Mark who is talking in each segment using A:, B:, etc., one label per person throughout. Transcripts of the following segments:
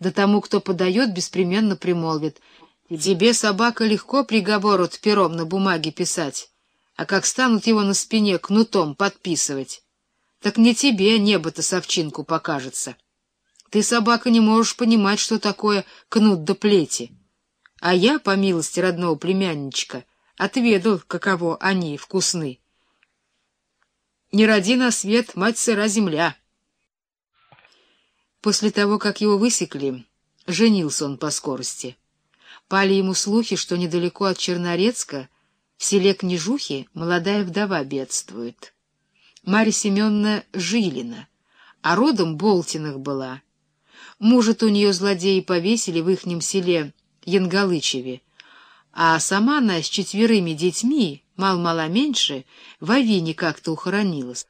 A: да тому, кто подает, беспременно примолвит. Тебе, собака, легко приговор от пером на бумаге писать, а как станут его на спине кнутом подписывать, так не тебе небо-то совчинку покажется. Ты, собака, не можешь понимать, что такое кнут да плети. А я, по милости родного племянничка, отведал, каково они вкусны. Не роди на свет, мать сыра земля. После того, как его высекли, женился он по скорости. Пали ему слухи, что недалеко от Чернорецка, в селе Княжухи, молодая вдова бедствует. Марья Семеновна Жилина, а родом Болтиных была. Мужа-то у нее злодеи повесили в ихнем селе Янгалычеве, а сама она с четверыми детьми, мал-мало меньше, в Авине как-то ухоронилась.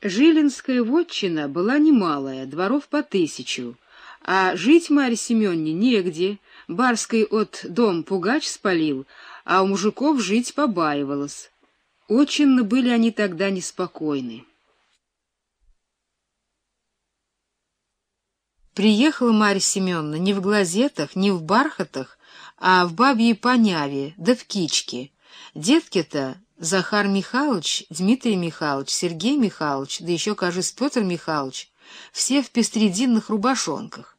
A: Жилинская вотчина была немалая, дворов по тысячу, а жить Марье Семенне негде, барской от дом пугач спалил, а у мужиков жить побаивалась. Очень были они тогда неспокойны. Приехала Марья Семеновна не в глазетах, не в бархатах, а в бабьей поняве, да в кичке. Детки-то Захар Михайлович, Дмитрий Михайлович, Сергей Михайлович, да еще, кажется, Петр Михайлович, все в пестрединных рубашонках.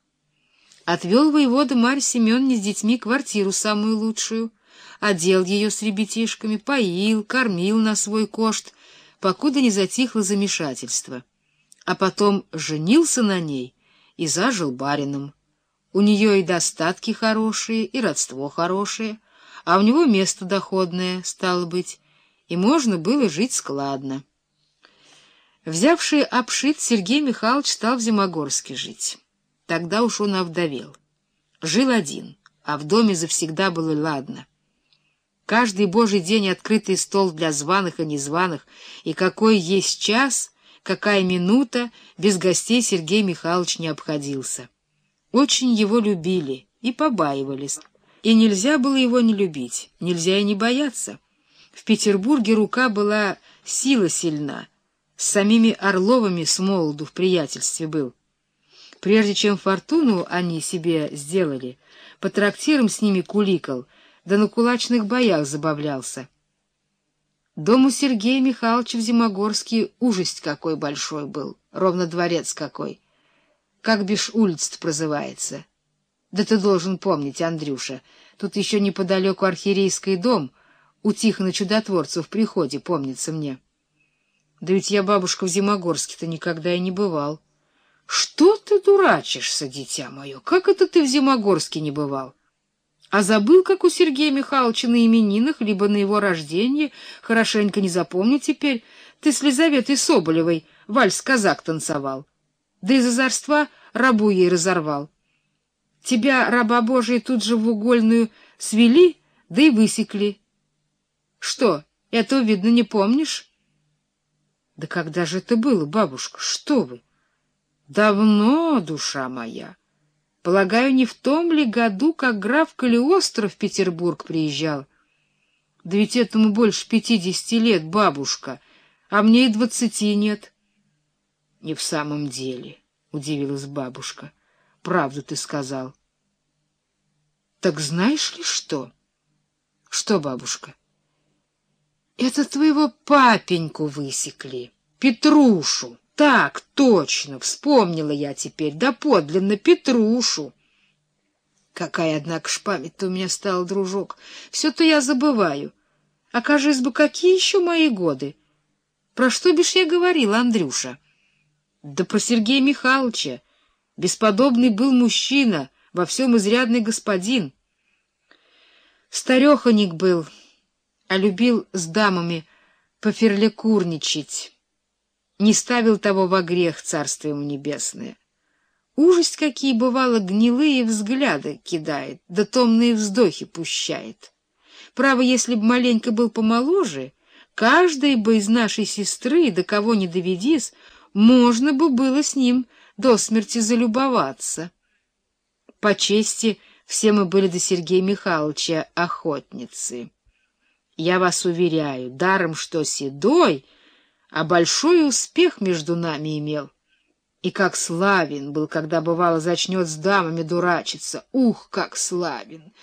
A: Отвел воевода Марья Семеновне с детьми квартиру самую лучшую, одел ее с ребятишками, поил, кормил на свой кошт, покуда не затихло замешательство. А потом женился на ней — и зажил барином. У нее и достатки хорошие, и родство хорошее, а у него место доходное, стало быть, и можно было жить складно. Взявший обшит, Сергей Михайлович стал в Зимогорске жить. Тогда уж он овдовел. Жил один, а в доме завсегда было ладно. Каждый божий день открытый стол для званых и незваных, и какой есть час — какая минута без гостей Сергей Михайлович не обходился. Очень его любили и побаивались, и нельзя было его не любить, нельзя и не бояться. В Петербурге рука была сила сильна, с самими Орловыми с молоду в приятельстве был. Прежде чем фортуну они себе сделали, по трактирам с ними куликал, да на кулачных боях забавлялся. Дом у Сергея Михайловича в Зимогорске ужасть какой большой был, ровно дворец какой. Как бишь улица прозывается. Да ты должен помнить, Андрюша, тут еще неподалеку архиерейский дом, у Тихона Чудотворца в приходе, помнится мне. Да ведь я, бабушка, в Зимогорске-то никогда и не бывал. Что ты дурачишься, дитя мое? Как это ты в Зимогорске не бывал? А забыл, как у Сергея Михайловича на именинах, либо на его рождении, хорошенько не запомню теперь, ты с Лизаветой Соболевой вальс-казак танцевал. Да из озорства рабу ей разорвал. Тебя, раба Божия, тут же в угольную свели, да и высекли. Что, этого, видно, не помнишь? Да когда же это было, бабушка, что вы? Давно, душа моя. Полагаю, не в том ли году, как граф Калиостро в Петербург приезжал? Да ведь этому больше пятидесяти лет, бабушка, а мне и двадцати нет. — Не в самом деле, — удивилась бабушка. — Правду ты сказал. — Так знаешь ли что? — Что, бабушка? — Это твоего папеньку высекли, Петрушу. Так, точно, вспомнила я теперь, да подлинно Петрушу. Какая, однако, ж память-то у меня стала, дружок. Все-то я забываю. Окажись бы, какие еще мои годы? Про что бишь я говорила, Андрюша? Да про Сергея Михайловича. Бесподобный был мужчина, во всем изрядный господин. Стареханик был, а любил с дамами поферлекурничать не ставил того во грех, царство ему небесное. Ужасть, какие, бывало, гнилые взгляды кидает, да томные вздохи пущает. Право, если б маленько был помоложе, каждой бы из нашей сестры, до кого не доведись, можно бы было с ним до смерти залюбоваться. По чести, все мы были до Сергея Михайловича охотницы. Я вас уверяю, даром что седой — а большой успех между нами имел. И как славен был, когда, бывало, зачнет с дамами дурачиться. Ух, как славен!